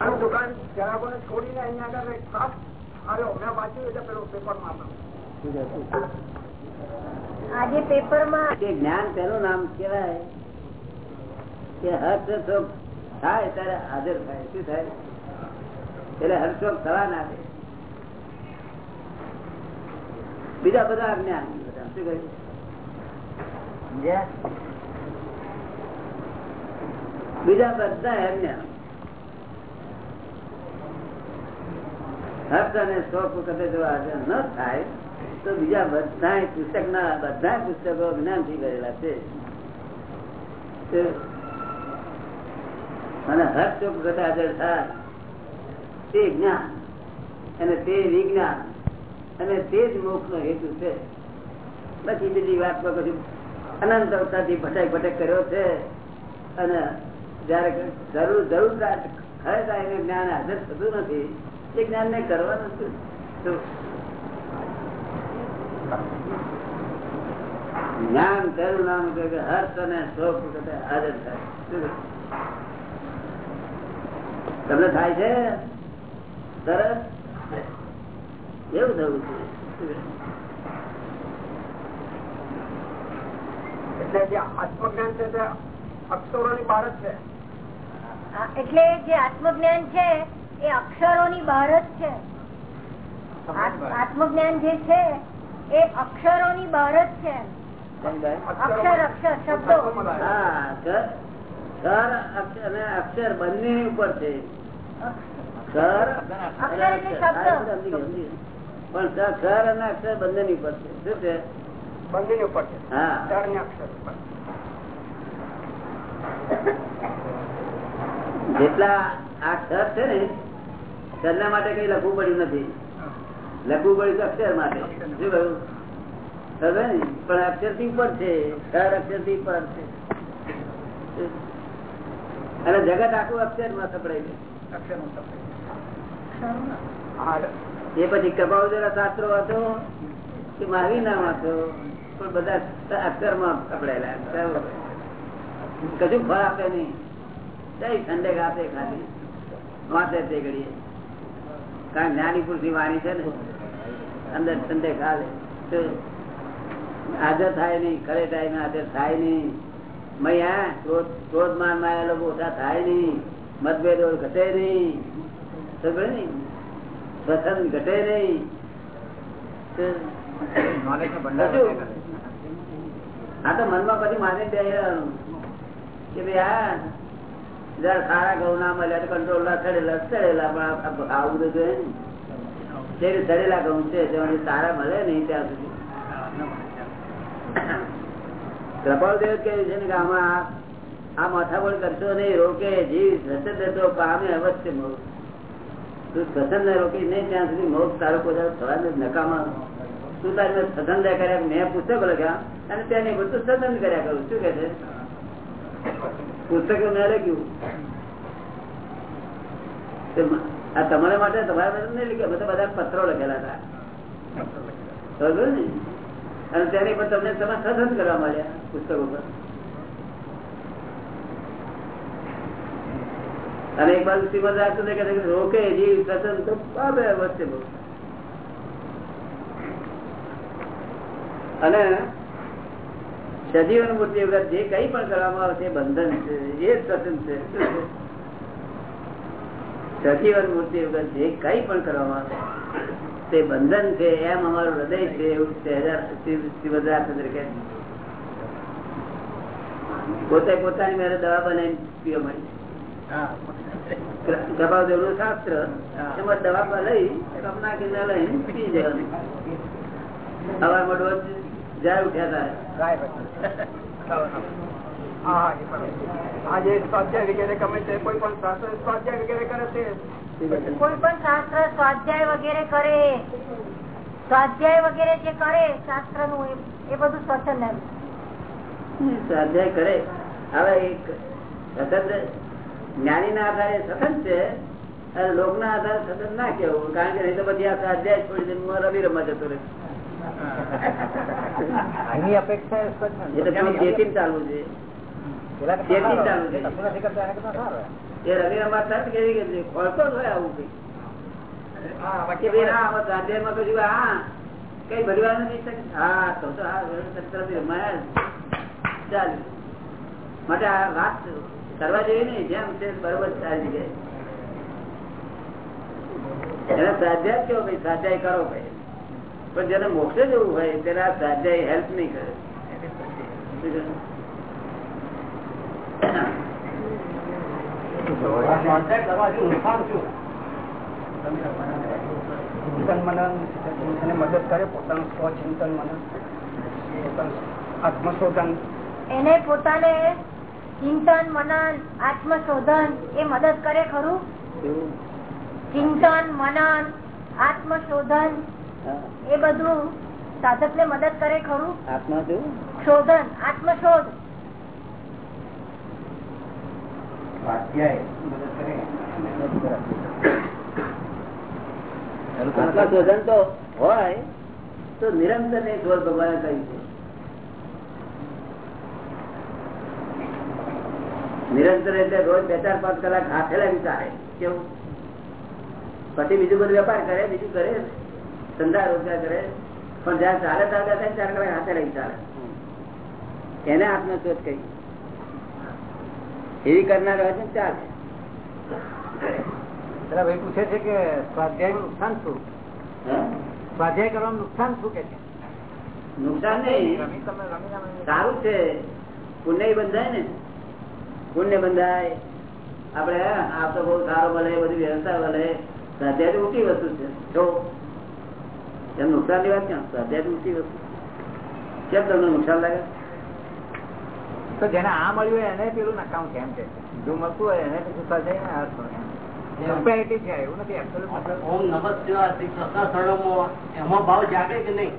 દુકાન જરાકોને છોડીને અહીંયા આગળ એક આવ્યો મેં વાંચ્યું એટલે પેલું પેપરમાં આજે પેપરમાં કે જ્ઞાન તેનું નામ કેવાય કે હર્ષોક થાય ત્યારે હાજર થાય. શું થાય? એટલે હર્ષોક થવા ના દે. બીજા બધા જ્ઞાન બધા. શું કહ્યું? બીજા? બધા અજ્ઞાન હર્ષ અને શોખ વખતે જો હાજર ન થાય, તો બીજા બધા પુસ્તક ના બધા પુસ્તકો જ્ઞાનથી કરેલા છે અને હર્ષ શોખ વખતે હાજર થાય, તે જ્ઞાન અને તે વિજ્ઞાન અને તે જ મોક્ષ નો હેતુ છે. પછી બીજી વાતમાં પછી અનંત અવતારથી ભટક ભટક કર્યો છે. અને જયારે જરૂર જરૂર ખરેખર એને જ્ઞાન હાજર થતું નથી એ જ્ઞાન ને કરવાનું શું જ્ઞાન કરું નામ કે હર્ષ અને શોક હાજર થાય. તમને થાય છે? તરત એવું થવું છે. એટલે જે આત્મજ્ઞાન છે તે અક્ષરોની બહાર જ છે. એટલે જે આત્મજ્ઞાન છે એ અક્ષરોની બહાર જ છે. આત્મજ્ઞાન જે છે એ અક્ષરોની બહાર જ છે. અક્ષર અક્ષર શબ્દો. અને અક્ષર બંને ઉપર છે. પણ સર અને અક્ષર બંને ની ઉપર છે. શું છે? બંને ઉપર છે. હા. અક્ષર ઉપર. જેટલા આ સર છે ને સરના માટે કઈ લખવું પડ્યું નથી. લખવું પડ્યું તો અક્ષર માટે. શું કહ્યું? પણ અક્ષરથી ઉપર છે. સર અક્ષરથી ઉપર છે. અને જગત આખું અક્ષરમાં સપડાય છે. અક્ષર એ પછી કપાવ જરા શાસ્ત્રો હતો કે મારી નામ હતો પણ બધા અક્ષરમાં સપડાયેલા કશું ફળ આપે નહીં. કઈ ઠંડક આપે ખાલી. વાંચે તે ઘડીએ. કારણ જ્ઞાની પુરુષની વાણી છે ને અંદર સંદેહ તો હાજર થાય નહીં ખરે ટાઈમે હાજર થાય નહીં. મૈયા ક્રોધ ક્રોધ માન માયા લોકો ઓછા થાય નહીં. મતભેદો ઘટે નહીં. સમજે ને સ્વસન ઘટે નહીં. આ તો મનમાં પછી માને બે કે ભાઈ આ જરા સારા ઘઉં ના મળ્યા કંટ્રોલ ના ચડેલા ચડેલા પણ આવું બધું જોઈએ ને. જે ચડેલા ઘઉં છે તેમાંથી સારા મળે નહીં ત્યાં સુધી. કૃપાલદેવ કહ્યું છે ને કે આમાં આ માથાબળ કરશો નહીં, રોકે, જીવ સ્વસન તો પામે અવશ્ય મોક્ષ. તું સ્વસન ને રોકી નહીં ત્યાં સુધી મોક્ષ તારો પોતા થવા નકામા. તું તારી સદન કર્યા, મેં પુસ્તકો લખ્યા, અને ત્યાં નહીં બધું સદન કર્યા કરું. શું કે છે? પુસ્તકો મેં લખ્યું. આ તમારા માટે તમારા માટે નહીં લખ્યા, બધા બધા પત્રો લખેલા હતા. અને તેની પર તમને તમે સદન કરવા મળ્યા પુસ્તકો પર. અને એક બાજુ શ્રીમદ રાખતું કે રોકે જીવ સતન તો પામે વચ્ચે અને સજીવન મૂર્તિ વગર જે કઈ પણ કરવામાં આવે છે બંધન છે, એ જ સતન છે. સજીવન મૂર્તિ વગર જે કઈ પણ કરવામાં આવે, તે બંધન છે, એમ અમારું હૃદય છે, એવું શ્રીમદ રાજચંદ્ર પોતે પોતાની મેરે દવા બનાવી પીવા મળી કપાદેવનું શાસ્ત્ર, એમાં દવા લઈ કપ કિલ્લા લઈ પી જવાનું. હવા મોડો જાય ઉઠ્યા આ જે સ્વાધ્યાય વગેરે ગમે છે કોઈ પણ શાસ્ત્ર સ્વાધ્યાય વગેરે કરે છે? કોઈ પણ શાસ્ત્ર સ્વાધ્યાય વગેરે કરે. સ્વાધ્યાય વગેરે જે કરે શાસ્ત્રનું એ બધું સ્વચન સ્વાધ્યાય કરે. હવે એક સતત જ્ઞાની ના આધારે સતત છે અને લોક ના આધારે સતત ના કેવું કારણ કે નહીં તો બધી આ સ્વાધ્યાય છોડી દે રવિ રમા જતો રહે. એની અપેક્ષા ચાલવું છે. એ રવિ અમાર થાય કેવી કે ખોલતો જ હોય આવું કઈ. સ્વાધ્યાયમાં કશું હા કઈ ભરવા નથી હા તો ચાલ. માટે આ વાત કરવા જેવી ને જેમ છે બરોબર સારી જગ્યાએ એને સ્વાધ્યાય કયો ભાઈ? સ્વાધ્યાય કરો ભાઈ. પણ જેને મોક્ષે જવું હોય તેને આ સ્વાધ્યાય હેલ્પ નહીં કરે એને મદદ કરે પોતાનું સ્વચિંતન મનન આત્મશોધન એને પોતાને ચિંતન મનન આત્મશોધન એ મદદ કરે ખરું ચિંતન મનન આત્મશોધન. એ બધું સાધક ને મદદ કરે ખરું? આત્મા શોધન આત્મશોધ. આત્મશોધન તો હોય તો નિરંતર ને શોધ ભગવાને કહ્યું છે. નિરંતર એટલે રોજ બે ચાર પાંચ કલાક હાથેલા વિચારે. કેવું? પછી બીજું બધું વેપાર કરે બીજું કરે ધંધા રોજગાર કરે પણ જયારે ચાલે ચાલતા થાય ચાર હાથે હાથેલા ચાલે. એને આત્મશોધ કહી. એવી કરનાર હોય છે ચાલે. ભાઈ પૂછે છે કે સ્વાધ્યાયનું નુકસાન શું? સ્વાધ્યાય કરવાનું નુકસાન શું કે છે? નુકસાન નહીં. સારું છે. પુણ્ય બંધાય ને. પુણ્ય બંધાય. આપડે આ તો બહુ સારો ભલે બધી વ્યવસ્થા ભલે. સ્વાધ્યાય ઊંચી વસ્તુ છે. જો એમ નુકસાન લેવા ક્યાં સ્વાધ્યાય ઊંચી વસ્તુ. કેમ તમને નુકસાન લાગે? તો જેને આ મળ્યું હોય એને પેલું નકામ કેમ છે? જો મળતું હોય એને પછી સ્વાધ્યાય ને અર્થ હોય એવું નથી ઓમ નમઃ શિવાય શ્રી કૃષ્ણ એમાં ભાવ જાગે કે નહીં?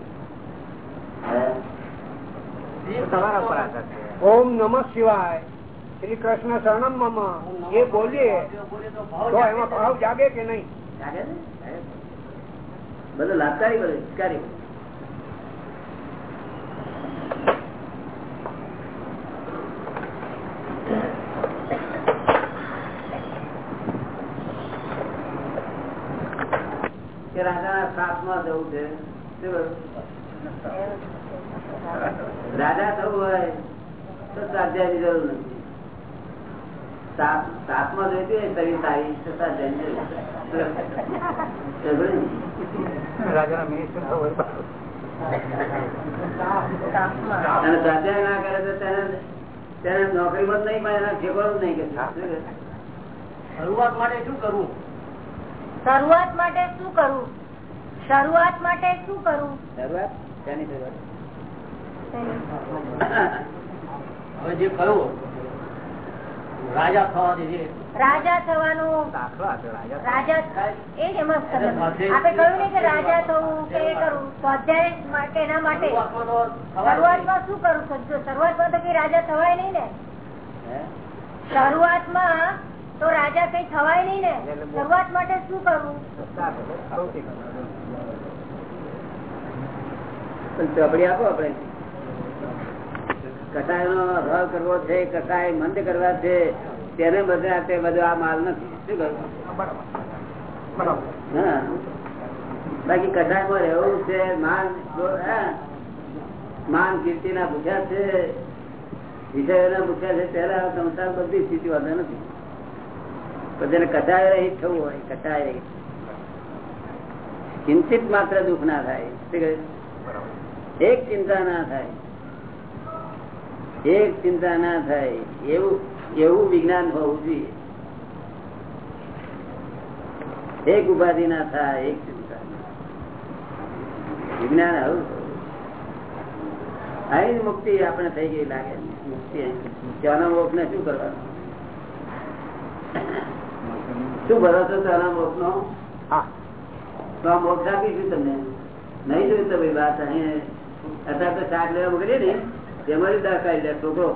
તમારા પર આધાર છે. ઓમ નમઃ શિવાય શ્રી કૃષ્ણ શરણમ મમ. એ બોલીએ તો એમાં ભાવ જાગે કે નહીં? જાગે ને? બધું લાભકારી બધું હિતકારી કે રાજાના સાથમાં જવું છે. રાજા થવું હોય તો સ્વાધ્યાયની જરૂર નથી. સાત સાતમાં જોઈતી હોય શરીર સારી, તો સ્વાધ્યાયની જરૂર. રાજાના મિનિસ્ટર થવું હોય તો. અને સ્વાધ્યાય ના કરે તો તેને તેને નોકરી બંધ નહીં પણ એના ઠેકોડું જ નહીં કે શરૂઆત માટે શું કરવું? શરૂઆત માટે શું કરવું શરૂઆત માટે શું કરવું શરૂઆત? તેની શરૂઆત? હવે જે કહ્યું રાજા થવા દે રાજા થવાનું રાજા રાજા એ જ એમાં આપણે કહ્યું ને કે રાજા થવું કે એ કરવું? સ્વાધ્યાય માટે એના માટે. શરૂઆતમાં શું કરવું? સમજો શરૂઆતમાં તો કઈ રાજા થવાય નહીં ને. હે? શરૂઆતમાં તો રાજા કઈ થવાય નહીં ને. શરૂઆત માટે શું કરવું? ચોપડી આપો આપણે. કસાય નો અભાવ કરવો છે કસાય મંદ કરવા છે તેને બધા તે બધો આ માલ નથી. શું હા. બાકી કસાયમાં રહેવું છે માન માન કીર્તિ ના ભૂખ્યા છે વિષયોના ભૂખ્યા છે ત્યારે સંસાર બધી સ્થિતિ વધે નથી. પણ જેને કટાય રહિત થવું હોય કટાય રહી ચિંતિત માત્ર દુઃખ ના થાય. શું કહ્યું? એક ચિંતા ના થાય. એક ચિંતા ના થાય. એવું એવું વિજ્ઞાન હોવું જોઈએ. એક ઉપાધિ ના થાય એક ચિંતા વિજ્ઞાન આવું અહીં મુક્તિ આપણે થઈ ગઈ લાગે. મુક્તિ. ત્યાંના મોક્ષ ને શું કરવાનું? શું ભરોસો ત્યાંના મોક્ષ નો? તો મોક્ષ આપીશું તમને. નહીં જોયું તો ભાઈ વાત અહીં અત્યારે તો શાક લેવા મોકલીએ ને. તેમાં દાખલ લે છોકરો.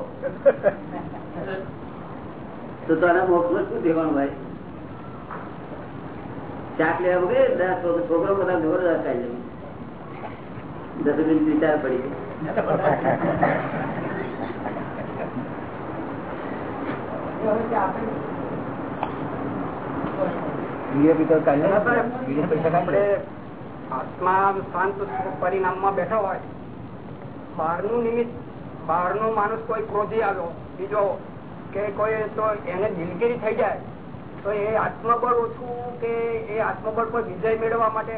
તો તારા મોક્ષમાં શું દેવાનું ભાઈ? ચાક લેવા મોકલીએ છોકરો બધા ઢોર દાખલ લે દસ મિનિટ વિચાર પડી આત્મા શાંત પરિણામમાં બેઠો હોય બહારનું નિમિત્ત બહારનો માણસ કોઈ ક્રોધી આવ્યો બીજો કે કોઈ તો એને દિલગીરી થઈ જાય તો એ આત્મબળ ઓછું કે એ આત્મબળ પર વિજય મેળવવા માટે?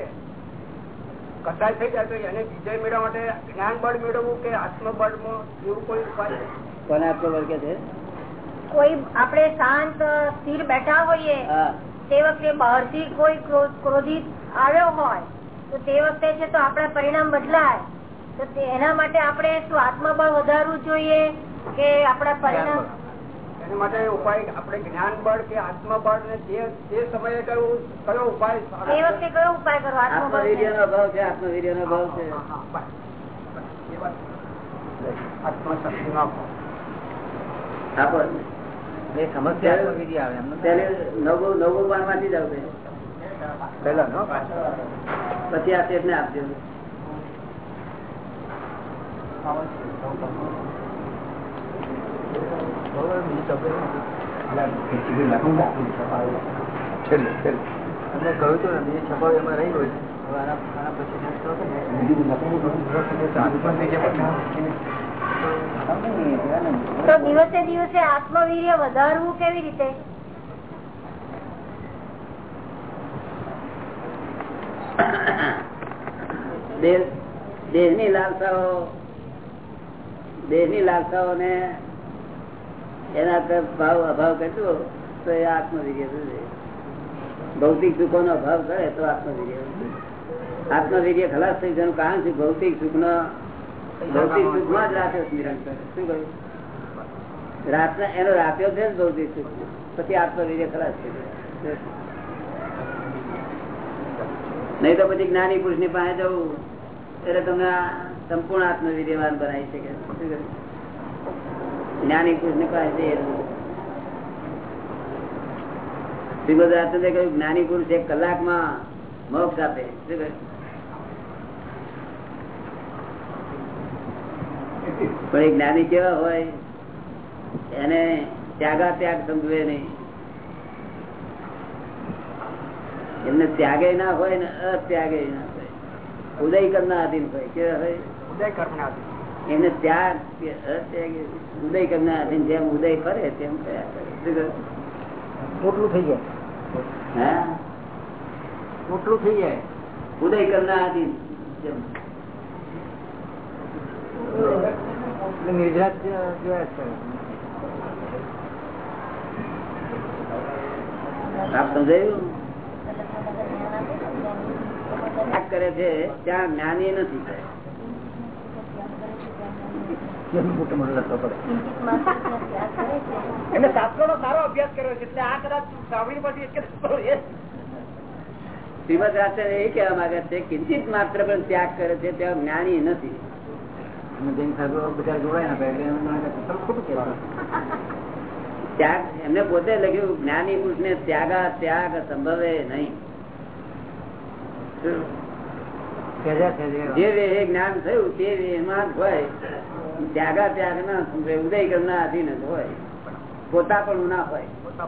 કસાય થઈ જાય તો એને વિજય મેળવવા માટે જ્ઞાન બળ મેળવવું કે આત્મબળ એવું કોઈ ઉપાય કોને આત્મબળ કે છે? કોઈ આપણે શાંત સ્થિર બેઠા હોઈએ તે વખતે બહારથી કોઈ ક્રો- ક્રોધિત આવ્યો હોય તો તે વખતે છે તો આપણા પરિણામ બદલાય. એના માટે આપણે શું આત્મબળ વધારવું જોઈએ કે આપણા પરિણામ એના માટે ઉપાય આપણે જ્ઞાન બળ કે આત્મબળ ને જે તે સમયે કયો કયો ઉપાય એ? વખતે કયો ઉપાય કરો આત્મવીર્ય નો અભાવ છે આત્મવીર્ય નો અભાવ છે હા, હા, બસ. પછી આ વાત. ને અભાવ. તો દિવસે દિવસે આત્મવીર્ય વધારવું કેવી રીતે? દેહ- ની લાલસાઓ દેહની લાલસાઓ ને એના તરફ ભાવ અભાવ કરતો તો એ આત્મવિર્ય ભૌતિક સુખો નો અભાવ કરે તો આત્મવિર્ય આત્મવીર્ય ખલાસ થઈ જવાનું કારણ છે ભૌતિક સુખ નો ભૌતિક સુખમાં જ રાખ્યો નિરંતર. શું કહ્યું? એનો રાખ્યો છે ભૌતિક સુખ. પછી આત્મવીર્ય ખલાસ થઈ જાય નહીં તો પછી જ્ઞાની પુરુષની પાસે જવું. એટલે તમને સંપૂર્ણ આત્મવીર્યવાન બનાવી શકે જ્ઞાની પુરુષ ને પાસે કહ્યું, જ્ઞાની પુરુષ એક કલાકમાં મોક્ષ આપે. પણ એ જ્ઞાની કેવા હોય? એને ત્યાગા ત્યાગ સમજવે નહીં. એમને ત્યાગે ના હોય ને અત્યાગે ના હોય. ઉદય કરના આધીન હોય. કેવા હોય? ઉદય કર્મના આધીન. એમને ત્યાગ ઉદય કર્મ ના આધીન જેમ ઉદય કરે. તેમ કયા મોટલું થઈ જાય. હા? મોટલું થઈ જાય. ઉદય કરના આધીન જેમ. નિર્જરાત જોયા જ આપ સમજાયું? કરે છે ત્યાં જ્ઞાની નથી. કેમ મોટો મોટો લખવો પડે. એને શાસ્ત્રો નો સારો અભ્યાસ કર્યો છે એટલે આ કદાચ સાંભળી પછી એક કે એ શ્રીમદ રાષ્ટ્ર એ કહેવા માંગે છે કિંચિત માત્ર પણ ત્યાગ કરે છે ત્યાં જ્ઞાની નથી. ત્યાગ એમને પોતે લખ્યું જ્ઞાની પુરુષ ને ત્યાગા ત્યાગ સંભવે નહીં. જે જ્ઞાન થયું તે જ હોય. ત્યાગા ત્યાગ ના ઉદય ઉદય ના અધીન જ હોય. પોતા પણ ના હોય. પોતા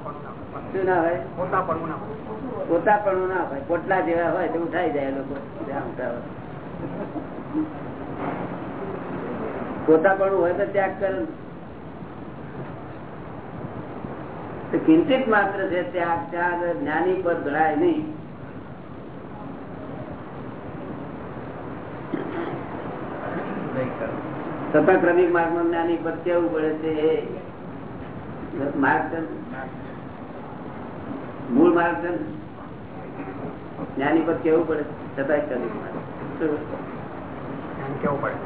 પણ ના હોય. પોટલા જેવા હોય તો ઉઠાઈ જાય લોકો. પોતા પણ હોય તો ત્યાગ કરે કિંચિત માત્ર છે ત્યાગ ત્યાગ, જ્ઞાની પર ગણાય નહીં. છતાં ક્રમિક માર્ગમાં જ્ઞાની પર કેવું પડે છે માર્ગદર્શન મૂળ માર્ગદર્શન જ્ઞાની પર કેવું પડે છતાં ક્રમિક માર્ગ. કેવું પડે?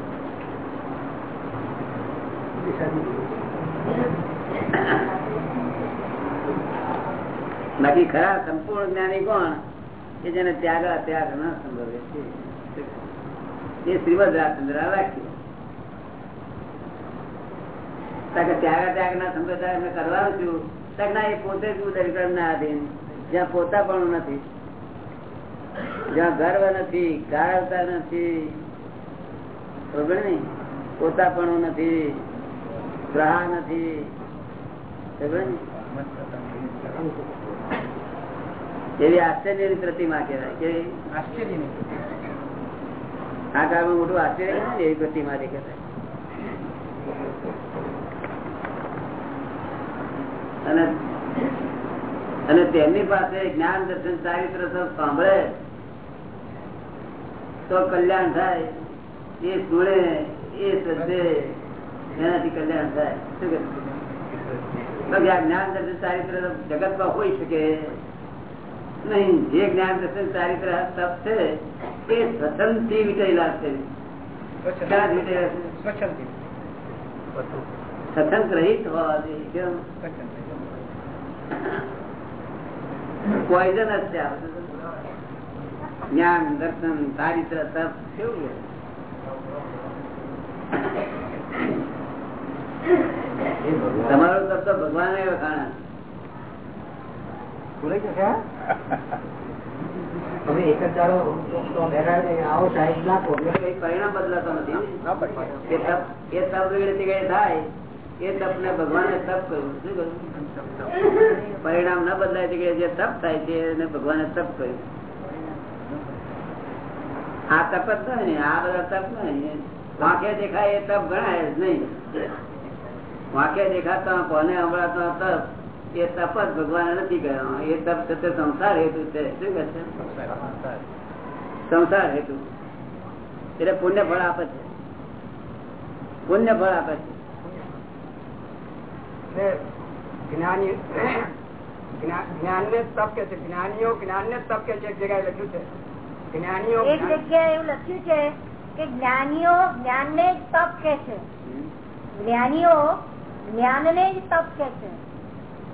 બાકી ખરા સંપૂર્ણ જ્ઞાની કોણ? કે જેને ત્યાગ ત્યાગ ન સંભવે. છે એ શ્રીમદ રાજચંદ્ર રાખ્યું કારણ કે ત્યાગ ત્યાગ ના સંપ્રદાય અમે કરવાનું છું. ના એ પોતે જ ઉદય ના આધીન જ્યાં પોતા પણ નથી જ્યાં ગર્વ નથી ગાળવતા નથી બરોબર ને નથી ગ્રહ નથી ને એવી આશ્ચર્યની પ્રતિમા કહેવાય કે આશ્ચર્યની આ કારણ મોટું આશ્ચર્ય એવી પ્રતિમા દેખાય. અને અને તેમની પાસે જ્ઞાન દર્શન ચારિત્ર સાંભળે તો કલ્યાણ થાય. એ સુણે એ શ્રદ્ધે એનાથી કલ્યાણ થાય. શું જ્ઞાન દર્શન ચારિત્ર જગતમાં હોઈ શકે. નહીં જે જ્ઞાન દર્શન ચારિત્ર તપ છે એ સ્વતંત્ર વિટેલા છે. ક્યાં વિટેલા છે? સ્વચ્છંદી સ્વતંત્ર રહીત હોવા જોઈએ કેમ? પોઈઝન જ છે. જ્ઞાન દર્શન ચારિત્ર તપ કેવું તમારો તપ તો ભગવાને વખાણા કઈ પરિણામ બદલાતો નથી એ તપ એ તપ થાય? એ તપ ને ભગવાને તપ કર્યું. શું કહ્યું પરિણામ ન બદલાય કે જે તપ થાય છે એને ભગવાને તપ કર્યું. આ તપ જ નહીં આ બધા તપ નહીં. વાંકે દેખાય એ તપ ગણાય જ નહીં. વાંકે દેખાતા, કોને હમણાં તપ, એ તપ જ ભગવાને નથી કર્યો. એ તપ છે તે સંસાર હેતુ છે. શું કહે છે? સંસાર હેતુ. એટલે પુણ્ય ફળ આપે છે. પુણ્ય ફળ આપે છે. જ્ઞાની જ્ઞાન ને તપ કે છે. જ્ઞાનીઓ જ્ઞાન ને તપ કે છે એક જગ્યાએ લખ્યું છે. જ્ઞાનીઓ એક જગ્યાએ એવું લખ્યું છે કે જ્ઞાનીઓ જ્ઞાન ને જ તપ કે છે. જ્ઞાનીઓ જ્ઞાન ને જ તપ કે છે.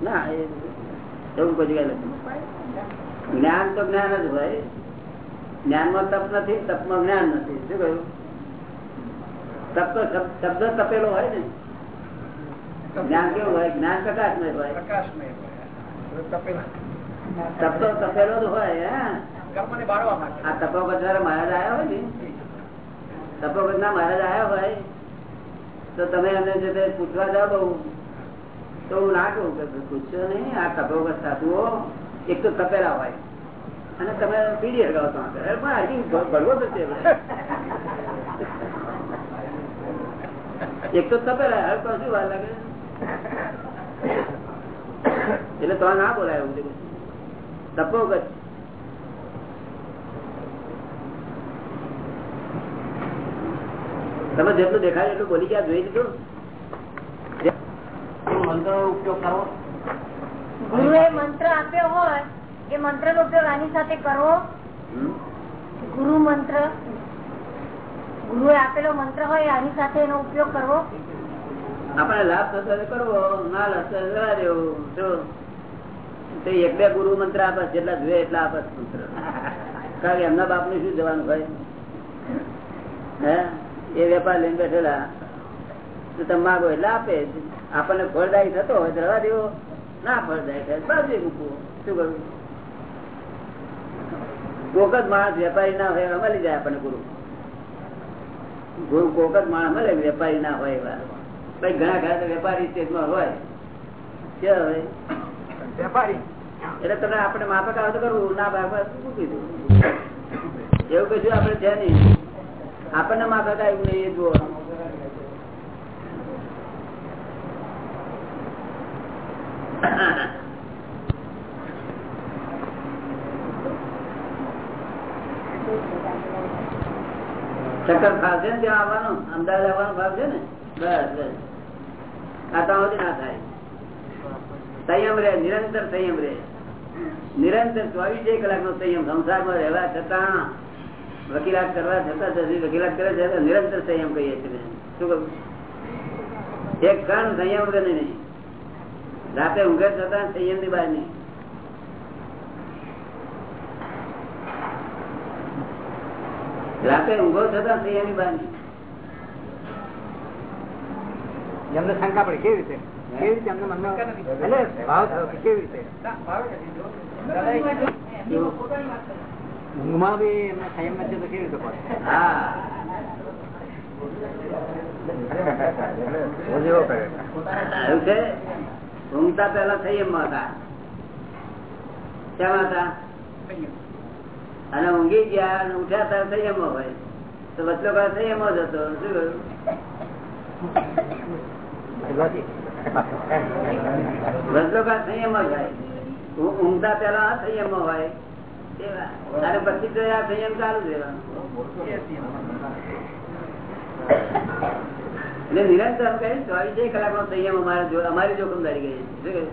ના એવું કોઈ જગ્યાએ લખ્યું. જ્ઞાન તો જ્ઞાન જ હોય. જ્ઞાનમાં તપ નથી તપમાં જ્ઞાન નથી. શું કહ્યું? તપ તો શબ્દ તપેલો હોય ને. જ્ઞાન કેવું હોય? જ્ઞાન પ્રકાશમય હોય. પ્રકાશમય તો તપેલો. જ હોય આ તપોગત મહારાજ આવ્યા હોય ને? તપોગત ના મહારાજ આવ્યા હોય? તો તમે એમને જે પૂછવા જાઓ બહુ તો હું ના કહું કે પૂછશો નહીં આ તપોગત સાધુઓ એક તો તપેલા હોય. અને તમે પીડી હરગાવો તો પણ ભ- ભરવો જ છે એક તો તપેલા હવે તો શું વાર લાગે? એટલે તો ના બોલાય હું તપો કચ્છ તમે જેટલું દેખાય એટલું બોલી ગયા જોઈ લીધું? મંત્ર ઉપયોગ કરવો ગુરુએ મંત્ર આપ્યો હોય એ મંત્ર નો ઉપયોગ આની સાથે કરવો ગુરુ મંત્ર. ગુરુએ આપેલો મંત્ર હોય આની સાથે એનો ઉપયોગ કરવો આપણે લાભ થતો કરવો ના લાભ દેવું. જો. એક બે ગુરુ મંત્ર આપે, જેટલા જોઈએ એટલા આપે મંત્ર. કારણ કે એમના બાપ શું જવાનું ભાઈ? હે? એ વેપાર લઈને બેઠેલા. તમે માગો એટલે આપે. આપણને ફળદાયી થતો હોય તો દેવો ના ફળદાયી થાય શું કરવું કોક જ માણસ વેપારી ના હોય મળી જાય આપણને ગુરુ. ગુરુ કોક જ માણસ મળે વેપારી ના હોય એવા. ભાઈ ઘણા ઘણા વેપારી સ્ટેજમાં હોય. કેવા હોય? વેપારી. એટલે તમે આપણે માફક આવે તો કરવું ના ભાગ મૂકી દઉં એવું કશું આપણે છે નહીં. આપણને માફક આવ્યું નહીં એ જુઓ. ચક્કર ફાવશે ને ત્યાં આવવાનું? અમદાવાદ આવવાનો ભાવ છે ને? બસ બસ. આ તો સુધી ના થાય. સંયમ રે નિરંતર વકીલાત કરવા છતાં વકીલાત કરે છે નિરંતર સંયમ કહીએ છીએ શું કહું? એક કણ સંયમ વગર નહીં. રાતે ઊંઘે છતાં સંયમની બહાર નહીં. રાતે ઊંઘો છતાં સંયમની બહાર નહીં. એમને શંકા પડે. કેવી રીતે? કેવી રીતે એમને મનમાં એટલે ભાવ થયો કે કેવી રીતે? ઊંઘમાં બી એમને સંયમ નથી તો કેવી રીતે પડે હા. જેવો કરે એવું છે? ઊંઘતા પેલા સંયમમાં હતા. શેમાં હતા? અને ઊંઘી ગયા અને ઉઠ્યા ત્યારે સંયમો હોય. તો વચ્ચે સંયમો જ હતો. શું કહ્યું? કાળ એટલે નિરંતર અમે કહીએ ચોવીસ કલાક નો સંયમ અમારે અમારી જોખમદારી ગઈ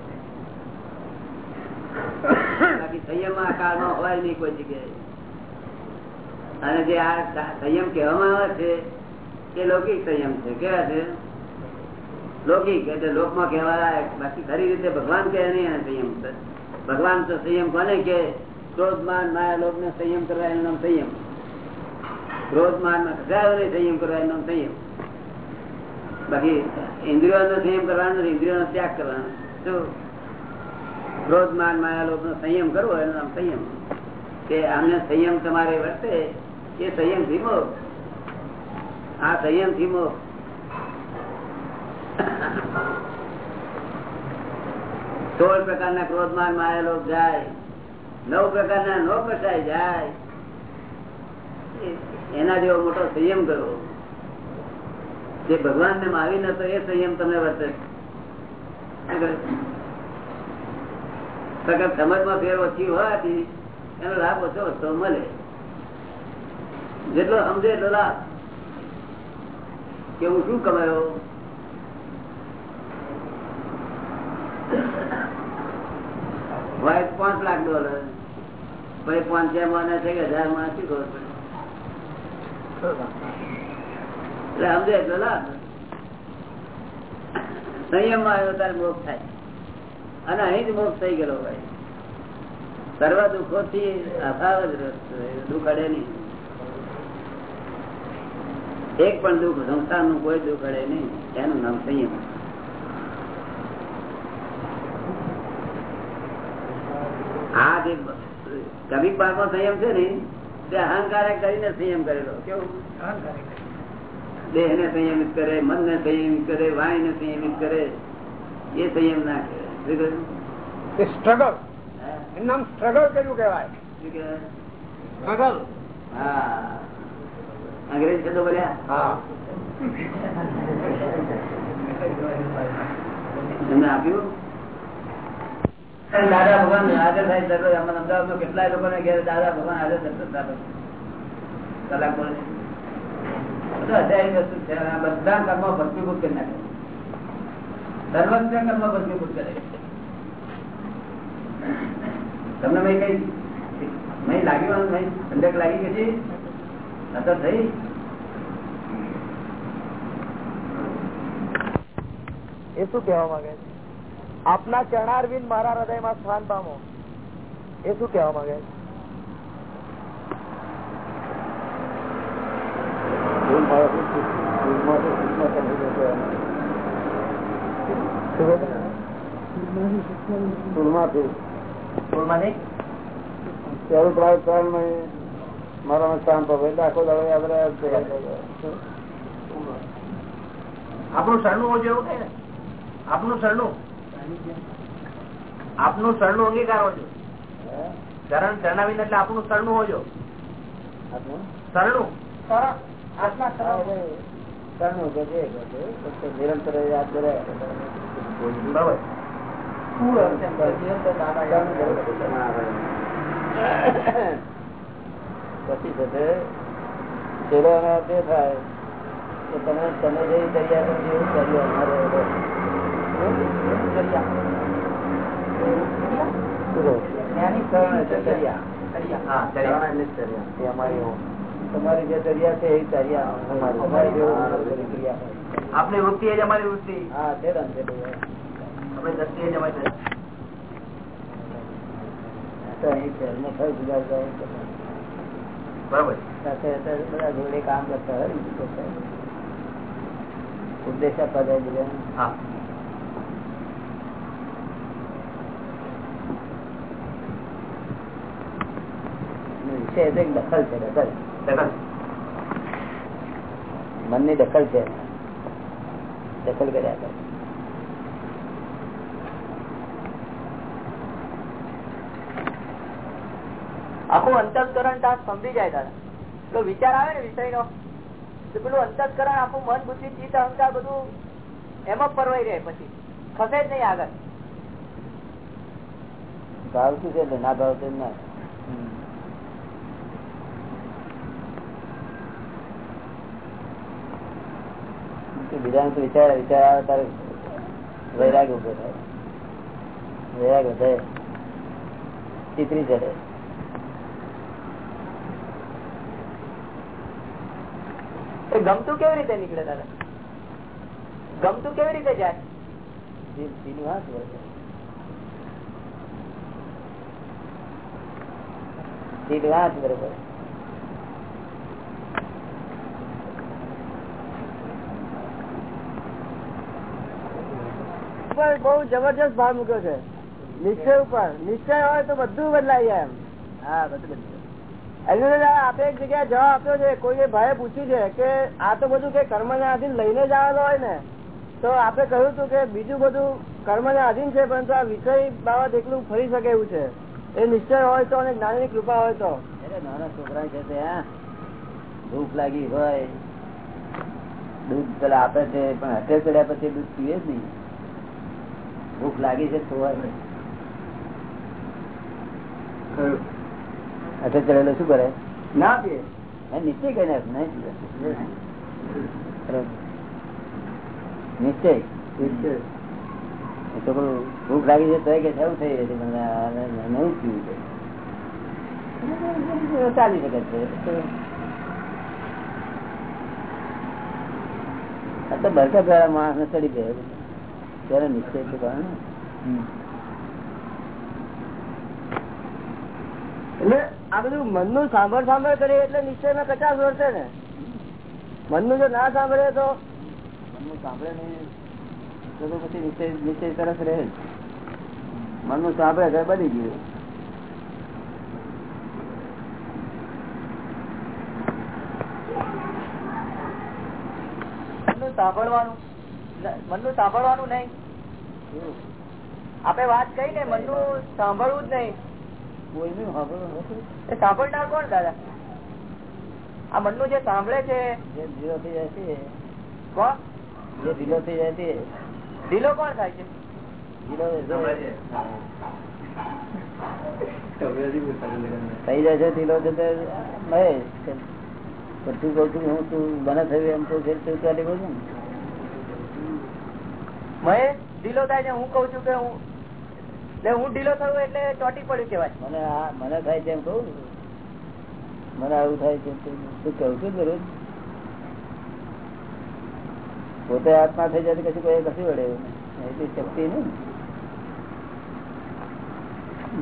બાકી સંયમ આ કાળમાં હોય નહીં કોઈ જગ્યાએ. અને જે આ સંયમ કહેવામાં આવે છે, એ લૌકિક સંયમ છે. કેવા છે? લૌકિક એટલે લોકમાં કહેવાય, બાકી ખરી રીતે ભગવાન કહે નહીં સંયમ ભગવાન તો સંયમ કોને કે ક્રોધમાન માયા લોક ને સંયમ કરવા એનું નામ સંયમ. ક્રોધમાનમાં સંયમ કરવા એનું નામ સંયમ. બાકી ઇન્દ્રિયો નો સંયમ કરવાનો ઇન્દ્રિયો નો ત્યાગ કરવાનો શું ક્રોધમાન માયા લોક નો સંયમ કરવો એનું નામ સંયમ. કે આમને સંયમ તમારે વર્તે, એ સંયમ ધીમો આ સંયમ ધીમો સોળ પ્રકારના ક્રોધમાન માયેલો જાય, નવ પ્રકારના નો કસાય જાય. એના જેવો મોટો સંયમ કરો. જે ભગવાન ને માવી નતો એ સંયમ તમને વર્તે. સમજમાં ફેર ઓછી હોવાથી એનો લાભ ઓછો ઓછો મળે. જેટલો સમજે એટલો લાભ. કે હું શું કમાયો? વાઇફ પાંચ લાખ ડોલર પછી પાંચમાં છે કે હજારમાં શું ખબર પડે? સમજે એટલો લાભ? સંયમમાં આવ્યો ત્યારે મોક્ષ થાય. અને અહીં જ મોક્ષ થઈ ગયેલો ભાઈ. સર્વ દુઃખો થી અભાવ જ દુઃખ અડે નહીં. એક પણ દુઃખ સંસારનું કોઈ દુઃખ અડે નહીં. એનું નામ સંયમ. આ જે કવિ પાક નો સંયમ છે ને તે અહંકારે કરીને સંયમ કરેલો. કેવું? દેહ ને સંયમિત કરે મન ને સંયમિત કરે વાણી ને સંયમિત કરે એ સંયમ ના કરે સ્ટ્રગલ નામ સ્ટ્રગલ કર્યું કેવાય સ્ટ્રગલ હા. અંગ્રેજ શબ્દો બોલ્યા? હા. આપ્યું? દાદા ભગવાન હાજર થાય દરરોજ અમારા અમદાવાદમાં કેટલાય લોકોને ઘેર દાદા ભગવાન હાજર થતા. કલાક બધા કર્મો ભસ્મીભૂત તમને મેં કઈ મેં લાગ્યું ઠંડક લાગી ગઈ અસર થઈ? એ શું કહેવા માંગે છે? આપના ચરણારવિંદ મારા હૃદયમાં સ્થાન પામો. એ શું કહેવા માંગે? મારા સ્થાન પર આખો દાડો આપણું સરનું હોય જેવું થાય ને? આપનું સરનું આપનું શરણું અંગીકાર હોજો. શરણ ચરણાવીને એટલે આપનું શરણું હોજો. શરણું. નિરંતર યાદ કરે. પછી છે ચેલો તે થાય. કે તમે તમે જેવી તૈયાર જેવું કર્યું અમારે તમારી જે દરિયા છે એ દરિયા. આપની વૃત્તિ એ જ અમારી વૃત્તિ. હા છે. આપણી દ્રષ્ટિ એ જ અમારી અહીં શહેરમાં ફરી જુદા જુદા હોય તો બરાબર સાથે સાથે બધા જોડે કામ કરતા હોય ને તો થાય. ઉપદેશ આપવા હા વિષય દખલ છે દખલ. મનની દખલ છે. દખલ કર્યા કરે. આખું અંતસ્કરણ ત્યાં સમજી જાય દાદા તો વિચાર આવે ને વિષય નો તો પેલું અંતસ્કરણ આખું મન બુદ્ધિ ચિત્ત અહંકાર બધું એમાં પરવાઈ રહે પછી. ખસે જ નહીં આગળ. ભાવતું છે ના ભાવતું ના. બીજા તો વિચાર વિચાર આવે તારે વૈરાગ ઊભો થાય વૈરાગ વધે ચિત્રી ચડે એ ગમતું કેવી રીતે નીકળે દાદા ગમતું કેવી રીતે જાય દિલ દિલ વાત વળે. દિલ વાત બરોબર ઉપર બહુ જબરજસ્ત ભાવ મૂક્યો છે. નિશ્ચય ઉપર. નિશ્ચય હોય તો બધું બદલાઈ જાય એમ. હા બધું બદલાય. આપે એક જગ્યાએ જવાબ આપ્યો છે. કોઈ ભાઈ પૂછ્યું છે કે આ તો બધું કે કર્મ ને આધીન લઈને જ આવેલો હોય ને? તો આપણે કહ્યું હતું કે બીજું બધું કર્મ ને આધીન છે પરંતુ આ વિષય બાબત એકલું ફરી શકે એવું છે. એ નિશ્ચય હોય તો અને જ્ઞાનની કૃપા હોય તો. નાના છોકરા છે તે હા. ભૂખ લાગી હોય. દૂધ પેલા આપે છે પણ હટે પડ્યા પછી દૂધ પીએ જ નહીં. ભૂખ લાગી છે તો શું કરે? ના પીએ નિશ્ચય કઈ નાખ નહીં નિશ્ચય? છોકરું ભૂખ લાગી છે તો કે એવું થઈ નહીં પીવું છે. ચાલી શકે છે આ તો ભરકા વાળા માણસ ને ચડી ગયો ત્યારે નિશ્ચય છે કારણ એટલે આ બધું મનનું સાંભળ સાંભળ કરીએ એટલે નિશ્ચયમાં કચાશ વર્ષે ને. મનનું જો ના સાંભળે તો? મનનું સાંભળે નહીં તો પછી નિશ્ચય નિશ્ચય તરફ રહે મન મનનું સાંભળે તો બની ગયું. સાંભળવાનું? મનનું સાંભળવાનું નહીં. આપણે વાત કહી ને મનનું સાંભળવું જ નહીં. સાંભળનાર કોણ દાદા? આ મનનું જે સાંભળે છે જે થઈ જાય છે. કોણ? જે ઢીલો થઈ જાય છે. ઢીલો કોણ થાય છે? ઢીલો સંભળાય છે. થઈ જાય છે ઢીલો છે. તે મહેશ કે બધું કહું છું હું તું મને થયું એમ તો ફેર તું ચાલી ગયું ને મહેશ ઢીલો થાય છે હું કઉ છું કે હું હું ઢીલો થયું એટલે ચોટી પડ્યું કેવાય મને આ મને થાય છે એમ કઉ મને આવું થાય છે શું તું છું દરરોજ? પોતે આત્મા થઈ જાય કશું કોઈ કશું વડે એટલી શક્તિ નહીં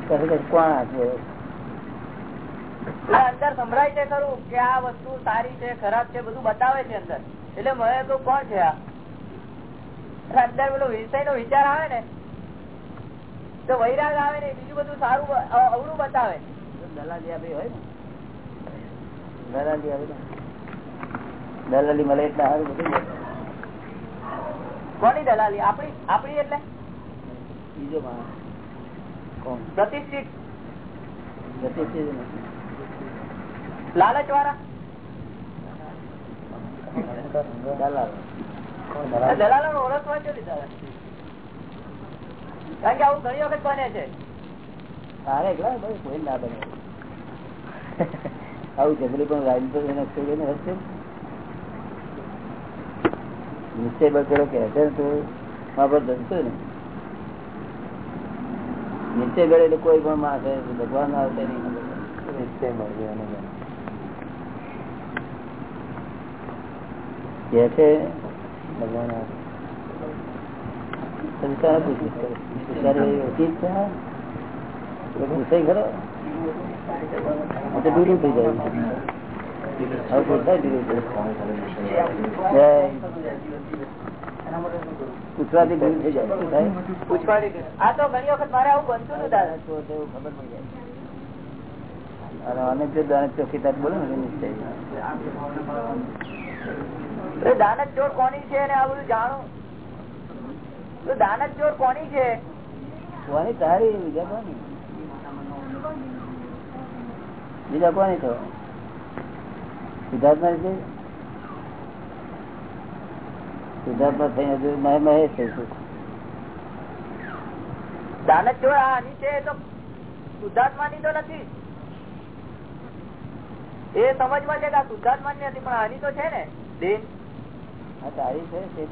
કશું કશું કોણ આપે અંદર સંભળાય છે ખરું કે આ વસ્તુ સારી છે ખરાબ છે બધું બતાવે છે અંદર. એટલે મને તો કોણ છે આ? અંદર પેલો વિષય નો વિચાર આવે ને તો વૈરાગ આવે ને બીજું બધું સારું અ- બતાવે. દલાલી હોય ને? દલાલી આવે દલાલી મળે એટલે સારું બધું કોની દલાલી? આપણી આપણી એટલે? બીજો કોણ? પ્રતિષ્ઠિત. પ્રતિષ્ઠિત લાલચ વાળા દલાલ. દલાલો નો છે કારણ કે આવું ઘણી વખત બને છે. તારે એકલા ભાઈ કોઈ ના બને. આવું જંગલી પણ રાજ તો એને હશે? નિશ્ચય છે ને નિશ્ચય કરે એટલે કોઈ પણ માણસ ભગવાન આવશે નહીં. નિશ્ચય મળશે એને કે છે ભગવાન ને? પૂછાય ખરો? દૂરું થઈ જાય. પૂછવાથી ભૂલ થઈ જાય. પૂછવાથી આ તો ઘણી વખત મારે આવું બનતું દાદા. તેવું ખબર પડી જાય. અને અનેક તાર બોલે ને નિશ્ચય દાનત ચોર કોની છે અને આ બધું જાણું? તો દાનત ચોર કોની છે? કોની તારી બીજા કોની? બીજા કોની તો? સિદ્ધાર્થમાં છે? સિદ્ધાર્થમાં થઈ હજુ મહે- મહેશ થઈશું દાનત ચોર આ આની છે તો શુદ્ધાત્માની તો નથી. એ સમજમાં છે કે આ શુદ્ધાત્માની નથી પણ આની તો છે ને દેહ. તારી છે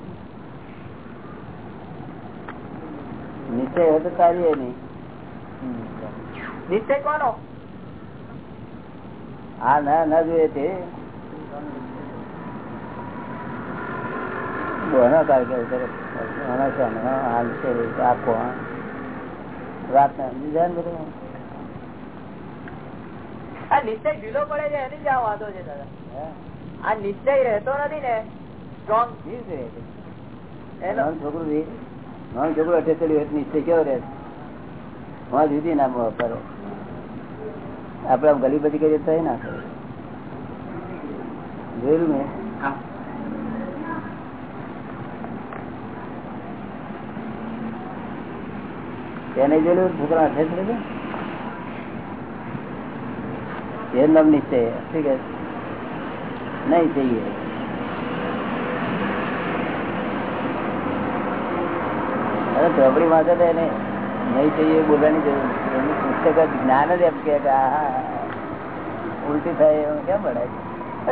નિશ્ચય હોય તો તારી નહીં નિશ્ચય કોનો? હા ના ના જોઈએ તે. ઘણા કાર્ય કરે છે હા. વાત ના બધું? આ નિશ્ચય ઢીલો પડે છે એની જ આ વાંધો છે દાદા. આ નિશ્ચય રહેતો નથી ને. સ્ટ્રોંગ છોકરું નાનું છોકરું અઠે હોય નિશ્ચય કેવો રહે? મારા જુદી ના કરો આપડે આમ ગલી બધી કરીએ તો ના કરે જોયેલું મેં એને જોયેલું? છોકરા અઠે ચડે છે એ નામ નિશ્ચય ઠીક છે નહીં चाहिए અરે ચોપડી વાંચે તો એને નહીં चाहिए બોલવાની જરૂર નથી. એનું પુસ્તક જ જ્ઞાન જ એમ કે આ હા, ઉલટી થાય એવું કેમ ભણાય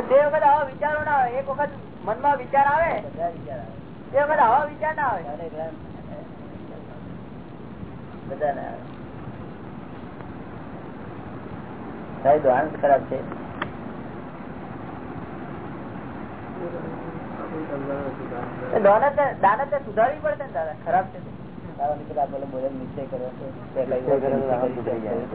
તે વખત આવા વિચારો ના આવે એક વખત મનમાં વિચાર આવે બધા વિચાર આવે. તે વખત આવા વિચાર ના આવે ત્યારે જ્ઞાન બધાને આવે. સાહેબ આનંદ ખરાબ છે દાનત દાનત સુધારવી પડશે ને દાદા ખરાબ છે તે. તારા મિત્રો આપણે બોલે નિશ્ચય કર્યો છે પહેલા નિશ્ચય કર્યો તો સુધરી જાય.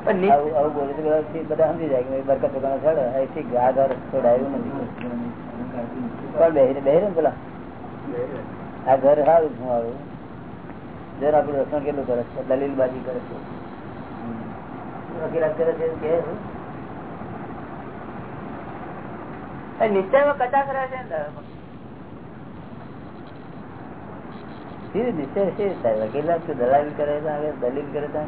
પણ નિશ્ચય- આવું આવું બોલે તો વ્યવસ્થિત બધા સમજી જાય કે બરકત વગરનો છોડે અહીંથી ઘા ઘર છોડાયું નથી પણ બેહીને બેહીને ને પેલા આ ઘર સારું છું મારું જરા આપણું રક્ષણ કેટલું કરે છે દલીલબાજી કરે છે વકીલાત કરે છે કે નિશ્ચયમાં રહે છે ને દાદા પણ. સીધી નિશ્ચય છે? વકીલાત કે દલાલી કરે છે દલીલ કરે છે?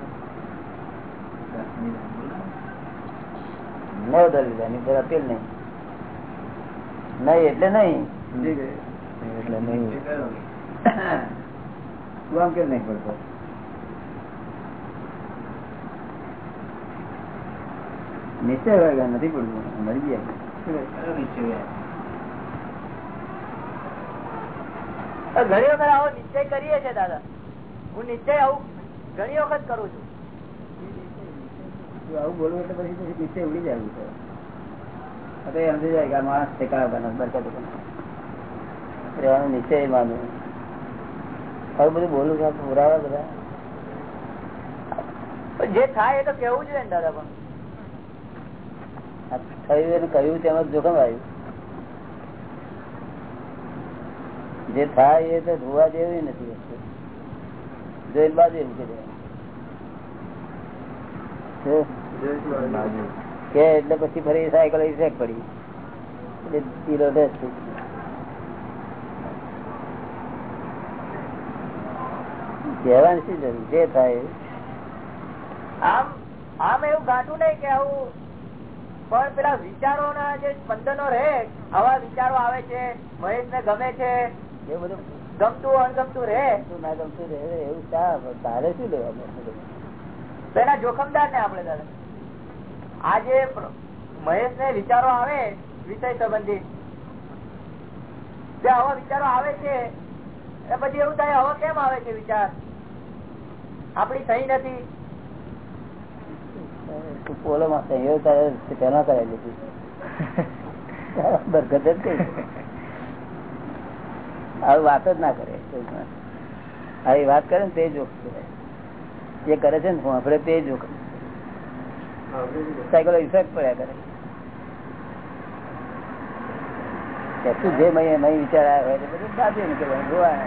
નો દલીલ એની પર અપીલ નહીં. નહીં એટલે નહીં. એટલે નહીં. તું આમ કેમ નહીં પડતો નિશ્ચય વર્ગ નથી પડતું. મળી જાય ઘણી વખત આવો નિશ્ચય કરીએ છે દાદા. હું નિશ્ચય આવું ઘણી વખત કરું છું. આવું બોલવું એટલે પછી નિશ્ચય ઉડી જાય છે. તો એમ સમજી જાય કે માણસ બને બરકત રહેવાનું નીચે માનવું. હવે બધું બોલું છું પુરાવા બધા. જે થાય એ તો કેવું જોઈએ ને દાદા પણ. થયું એને કહ્યું તેમાં જોખમ આવ્યું. જે થાય એ તો જોવા જેવી નથી જોઈ બાજુ એમ કે એટલે પછી ફરી સાયકલ ઇફેક્ટ પડી. એટલે કહેવાની શું જરૂર? જે થાય આમ આમ એવું ગાંઠું નહીં કે આવું પણ પેલા વિચારો ના જે સ્પંદનો રહે આવા વિચારો આવે છે મહેશ ને ગમે છે એ બધું? ગમતું અણગમતું રહે? ના ગમતું રહે એવું ચા તારે શું લેવાનું પેલા જોખમદાર ને આપડે દાદા. આજે મહેશ ને વિચારો આવે વિષય સંબંધિત જે આવા વિચારો આવે છે એ પછી એવું થાય હવે કેમ આવે છે વિચાર? આપડી સહી નથી. તું વાત જ કરે તે છે. ને તે જોખ સાયકલ ઇફેક્ટ પડ્યા કરે. જે મય મય વિચાર આવ્યો હોય તે બધું દાબી નીકળવાનું જોવાના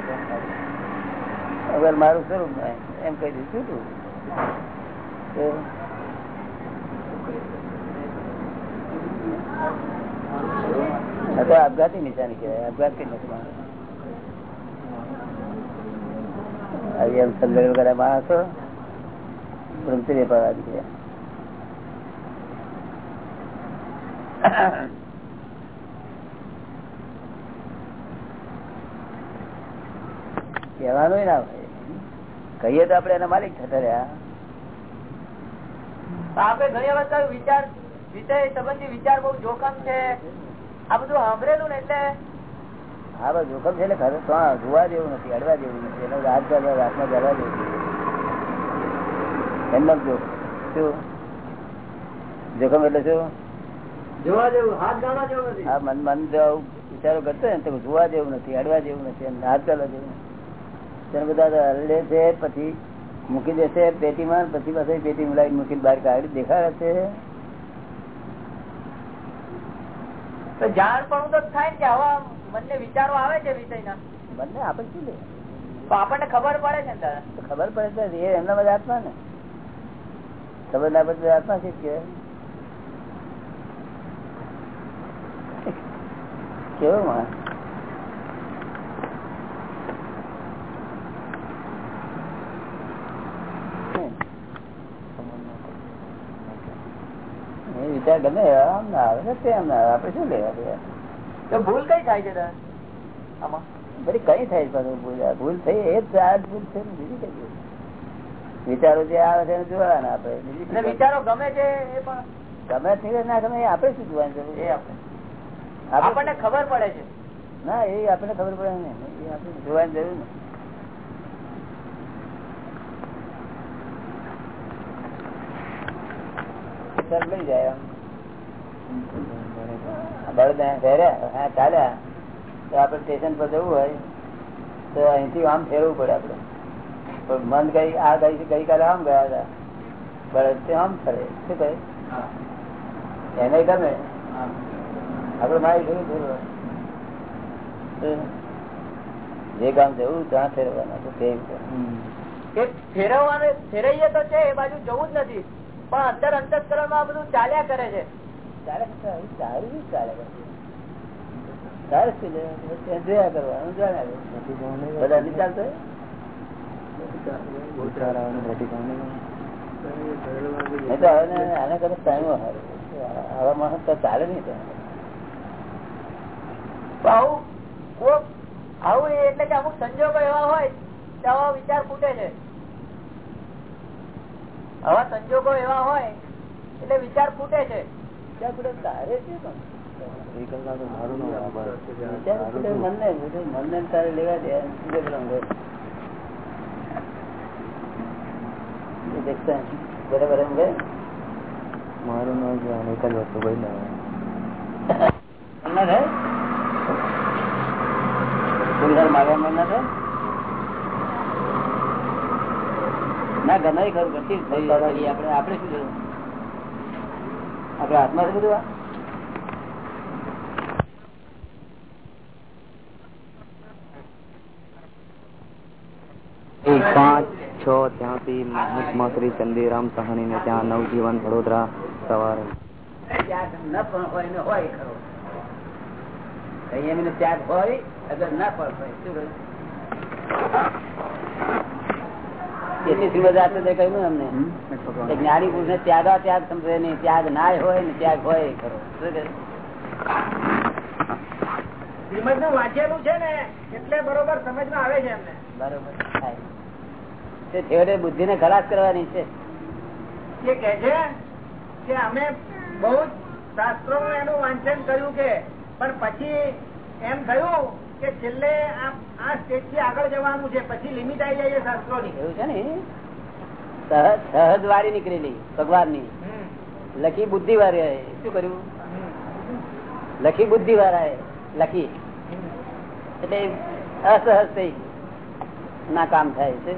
અગર મારું સ્વરૂપ એમ કહી દીધું તું આપઘાતી નિશાની કહેવાય, આપઘાત કઈ નથી કહીએ તો આપડે એના માલિક થતા રહ્યા. આપડે ઘણી વખત વિચાર વિષય સંબંધી વિચાર બહુ જોખમ છે. આ બધું સાંભળેલું ને એટલે? હા બસ જોખમ છે એટલે ખરે. તો જોવા જેવું નથી અડવા જેવું નથી. એનો હાથ ચાલવા હાથમાં ચાલવા જેવું એમનો જોખમ. શું? જોખમ એટલે શું? જોવા જેવું હાથ ગાળવા જેવું નથી. હા મન મન જો વિચારો કરતો ને તો જોવા જેવું નથી અડવા જેવું નથી હાથ ચાલવા જેવું તેને બધા હરડે છે પછી મૂકી દેશે પેટીમાં પછી પાછળ પેટી મુલાવી મૂકીને બહાર કાઢી દેખાડે છે. તો જાણ પણ તો થાય કે આવા મને વિચારો આવે છે વિષયના. બંને આપણે શું લે તો આપણને ખબર પડે છે ને ખબર પડે છે એ એમના બધા આત્મા ને. ખબર ના પડે આત્મા છે કે કેવો માણસ એ વિચાર ગમે આમ ના આવે ને તેમ ના આવે. આપડે શું લેવા દે તો ભૂલ કઈ થાય છે આમાં? બધી કઈ થાય છે ભૂલ ભૂલ થઈ એ જ આ ભૂલ છે બીજી કઈ ભૂલ? વિચારો જે આવે છે જોવાના આપડે વિચારો ગમે છે એ પણ? ગમે છે ના ગમે એ આપડે શું જોવાનું જરૂર એ આપણે. આપણે આપણને ખબર પડે છે. ના એ આપણને ખબર પડે ને એ આપણે જોવાની જરૂર ને સર લઈ જાય આમ. આપડે સ્ટેશન પર જવું હોય, તો અહીંથી આમ ફેરવું પડે આપડે પણ મન કઈ આ ગઈ ગઈકાલે આમ ગયા હતા. બળદ આમ ફરે. શું કહે? એને ગમે. આપડે મારી જોયું ફેરવા. જે કામ જવું, ત્યાં ફેરવાના, તો તે ફેરવવાનું, ફેરવીએ તો છે, એ બાજુ જવું જ નથી. પણ અંદર અંતસ્કરણમાં બધું ચાલ્યા કરે છે. ચાલે તો. આવા તો. તો. એટલે કે અમુક સંજોગો એવા હોય, કે આવા વિચાર ફૂટે છે. આવા સંજોગો એવા હોય, એટલે વિચાર ફૂટે છે. બરાબર ઊંઘે? મારું નામ છે અનિકલ વસુભાઈ ના ના ના ગમે ખરું કરતી આપડે આપડે શું જોયું? આપડે હાથમાં છે બધું આ? પાંચ છ ત્યાંથી મુખમાં શ્રી ચંદીરામ સહાની ને ત્યાં નવજીવન વડોદરા સવારે ત્યાગ ન પણ હોય ને હોય ખરો કઈ એમને ત્યાગ હોય અગર ના પણ હોય શું કહ્યું એટલી શ્રીમદ આચાર્ય કહ્યું અમને જ્ઞાની પુરુષ ને ત્યાગા ત્યાગ સમજે નહીં ત્યાગ ના હોય ને ત્યાગ હોય એ ખરો શ્રીમદનું વાંચેલું છે ને એટલે બરોબર સમજમાં આવે છે એમને. બરોબર તે છેવટે બુદ્ધિ ને ખલાસ કરવાની છે. એ કે છે કે અમે બહુ જ શાસ્ત્રો એનું વાંચન કર્યું કે પણ પછી એમ થયું કે છેલ્લે આ સ્ટેજથી આગળ જવાનું છે પછી લિમિટ આવી જાય શાસ્ત્રો ની એવું છે ને? સહજ વાળી નીકળેલી ભગવાનની લખી બુદ્ધિ વાળી શું કર્યું? લખી બુદ્ધિ વાળા લખી. એટલે અસહજ થઈ ના કામ થાય છે.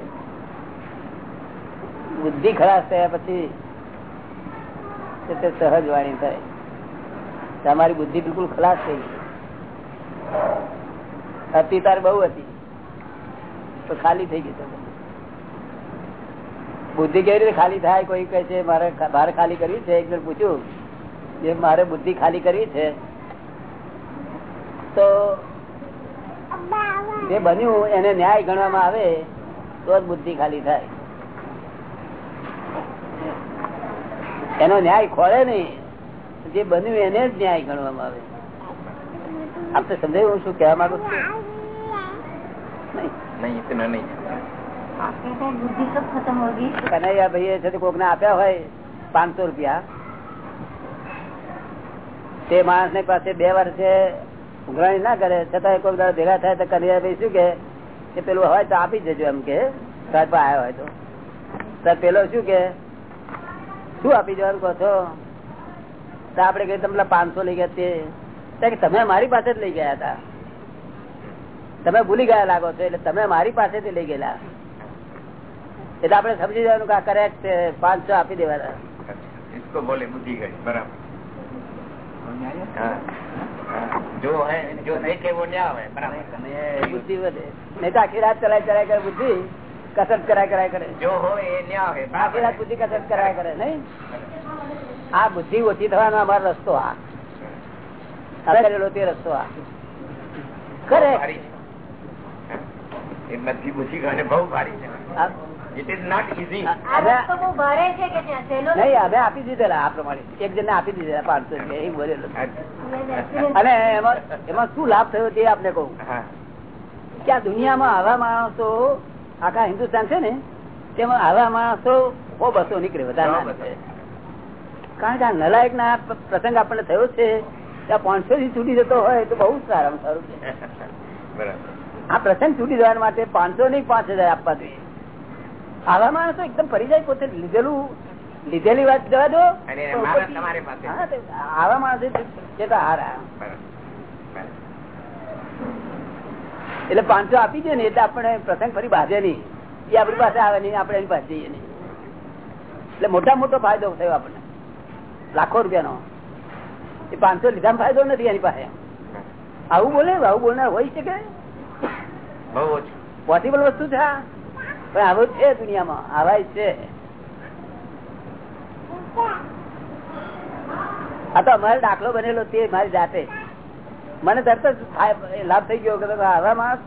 બુદ્ધિ ખરાબ થયા પછી સહજ વાણી થાય. તમારી બુદ્ધિ બિલકુલ ખલાસ થઈ હતી, તાર બહુ હતી. તો ખાલી થઈ ગઈ બુદ્ધિ કેવી રીતે ખાલી થાય? કોઈ કહે છે, મારે બહાર ખાલી કરવી છે. એક જણ પૂછ્યું કે મારે બુદ્ધિ ખાલી કરવી છે. તો જે બન્યું, એને ન્યાય ગણવામાં આવે, તો જ બુદ્ધિ ખાલી થાય. એનો ન્યાય ખોળે નહીં. જે બન્યું, એને જ ન્યાય ગણવામાં આવે. આપ તો સમજાયું હું શું કહેવા માંગુ છું? નહીં ઇતના નહીં બુદ્ધિ સબ ખતમ હોગી કનૈયા ભાઈએ છે કોક ને આપ્યા હોય પાંચસો રૂપિયા. તે માણસની પાસે બે વર્ષે ઉઘરાણી ના કરે છતાં કોઈ દાડો ભેગા થાય તો કનૈયા ભાઈ શું કે પેલું હોય તો આપી દેજો એમ કે. સાહેબ આવ્યો હોય તો. પેલો શું કે શું આપી દેવાનું કહો છો? તો આપડે કઈ તમને પાંચસો લઈ ગયા તો. કે તમે મારી પાસે જ લઈ ગયા હતા. તમે ભૂલી ગયા લાગો છો એટલે તમે મારી પાસેથી લઈ ગયેલા. એટલે આપણે સમજી જવાનું કે આ કરેક્ટ પાંચસો આપી દેવાના. બુદ્ધિ આખી રાત ચલાય ચલાય કરે બુદ્ધિ કસરત કરાય કરાય કરે. જો હોય એ રાત બુદ્ધિ કસરત કરાય કરે નહીં? આ બુદ્ધિ ઓછી થવાનો અમારો રસ્તો આ. કરેલો તે રસ્તો આ. કરે ભારી છે. હા? એ બધી બુદ્ધિ ગાને ભારી છે. ઇટ ઇઝ નોટ ઇઝી આ રસ્તો બહુ ભારે છે કે ત્યાં સહેલો નહીં અમે આપી દીધેલા આ પ્રમાણે. એક જણ આપી દીધેલા પાંચસો એ બોલેલો. અને એમાં એમાં શું લાભ થયો તે આપને કહું. કે આ દુનિયામાં આવા માણસો આખા હિન્દુસ્તાન છે ને તેમાં આવા માણસો બહુ બસો નીકળે વધારે કારણ કે આ નલાયક ના પ્રસંગ આપણને થયો છે ત્યાં પાંચસો થી છૂટી જતો હોય તો બહુ સારામાં સારું છે. આ પ્રસંગ છૂટી જવા માટે પાંચસો નહીં પાંચ હજાર આપવા જોઈએ. આવા માણસો એકદમ ફરી જાય પોતે લીધેલું લીધેલી વાત જવા દો. આવા માણસો હારા. એટલે પાંચસો આપી દે ને એટલે આપણે પ્રસંગ ફરી બાજે નહીં. એ આપણી પાસે આવે નહીં આપણે એની પાસે જઈએ નહીં. એટલે મોટા મોટો ફાયદો થયો આપણને. લાખો રૂપિયાનો. એ પાંચસો લીધા ફાયદો નથી એની પાસે. આવું બોલે આવું બોલનાર હોય શકે પોસિબલ વસ્તુ છે પણ આવું છે દુનિયામાં આવા છે. આ તો અમારો દાખલો બનેલો તે મારી જાતે. મને તરત જ લાભ થઈ ગયો કે આવા માણસ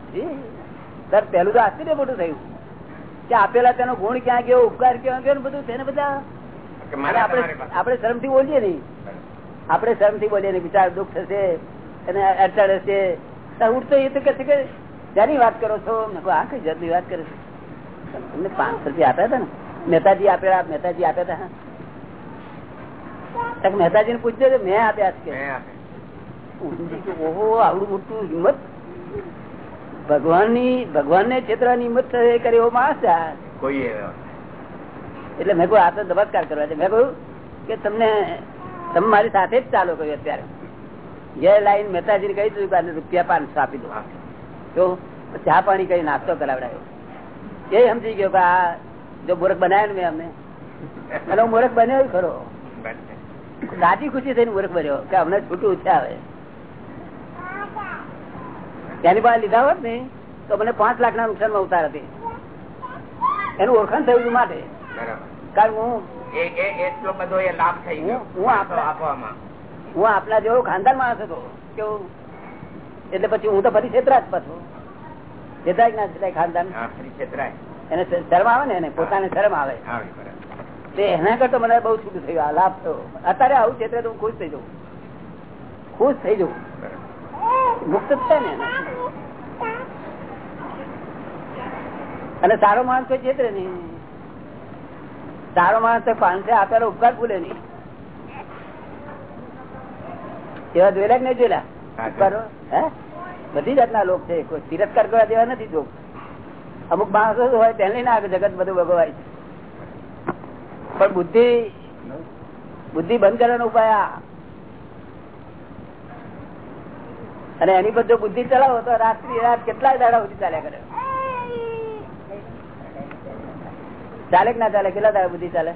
તરત પહેલું તો આશ્ચર્ય મોટું થયું કે આપેલા તેનો ગુણ ક્યાં ગયો ઉપકાર ક્યાં ગયો બધું તેને બધા આપડે આપણે તમારી શરમથી બોલીએ નહીં. આપણે શરમથી બોલીએ બિચાર દુઃખ થશે અને અડચણ હશે. ઉઠતો એ તો કે છે કે ત્યાંની વાત કરો છો? આ કઈ જાતની વાત કરે છે. તમને પાંચસો રૂપિયા આપ્યા હતા ને. મહેતાજી આપેલા મહેતાજી આપ્યા હતા મહેતાજી ને પૂછજો મેં આપ્યા કે? ઓહો આવડું મોટું હિંમત. ભગવાનની ભગવાન ને છેતરવાની હિંમત થશે કરે એવો માણસ કોઈ એટલે મેં કહ્યું આ તો નમસ્કાર કરવા છે. મેં કહ્યું કે તમને તમે મારી સાથે જ ચાલુ કર્યું અત્યારે. જે લાઈન મહેતાજી કહી દીધું રૂપિયા પાંચસો આપી દો. તો ચા પાણી કઈ નાસ્તો કરાવડાયો. એ સમજી ગયો કે આ જો મૂર્ખ બનાવ્યો ને મેં અમને. અને હું મૂર્ખ બન્યો ખરો. સાચી ખુશી થઈને મુરખ બન્યો કે અમને છૂટું છે આવે એની પાસે લીધા હોત ને તો મને પાંચ લાખ ના નુકસાનમાં ઉતાર હતી. એનું ઓળખાણ થયું માટે. કારણ હું એટલો બધો એ લાભ થઈ ગયો. હું- આપવામાં. હું આપણા જેવો ખાનદાન માણસ હતો કેવું એટલે પછી હું તો ફરી છેતરા જ પાછો. છેતરાય ના છેતરાય ખાનદાન? છેતરાય. એને શરમ આવે ને એને? પોતાને શરમ આવે. એના કરતા મને બહુ છૂટું થયું આ લાભ થયો. અત્યારે આવું છેતરે તો હું ખુશ થઈ જાઉં. ખુશ થઈ જવું મુક્ત થાય છે ને અને સારો માણસ કોઈ છેતરે નહીં. સારો માણસ પાંચસે આપેલો ઉપકાર ભૂલે નહીં. એવા જોયેલા નહીં જોયેલા? ઉપકારો? હે? બધી જાતના લોક છે. કોઈ તિરસ્કાર કરવા જેવા નથી જો અમુક માણસો હોય તેને ના જગત બધું ભગવાય છે. પણ બુદ્ધિ બુદ્ધિ બંધ કરવાનો ઉપાય આ. અને એની પર બુદ્ધિ ચલાવો તો રાત્રિ રાત કેટલાય દાડા સુધી ચાલ્યા કરે. ચાલે કે ના ચાલે? કેટલા દાડા બુદ્ધિ ચાલે?